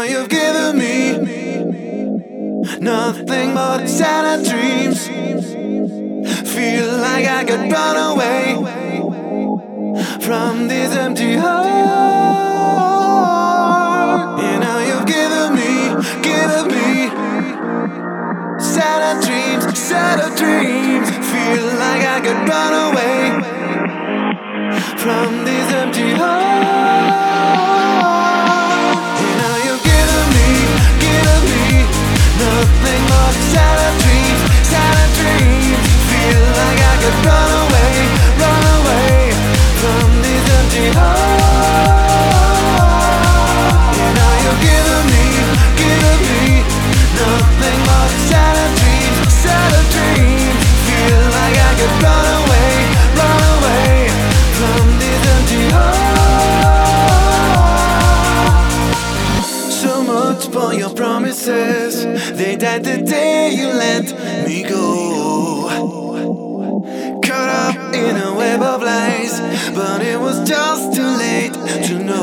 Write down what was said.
Now you've given me nothing but sad dreams. Feel like I could run away from this empty heart. And now you've given me, given me sad dreams, sad dreams. Feel like I could run away from this. for your promises. They died the day you let me go. Caught up in a web of lies, but it was just too late to know.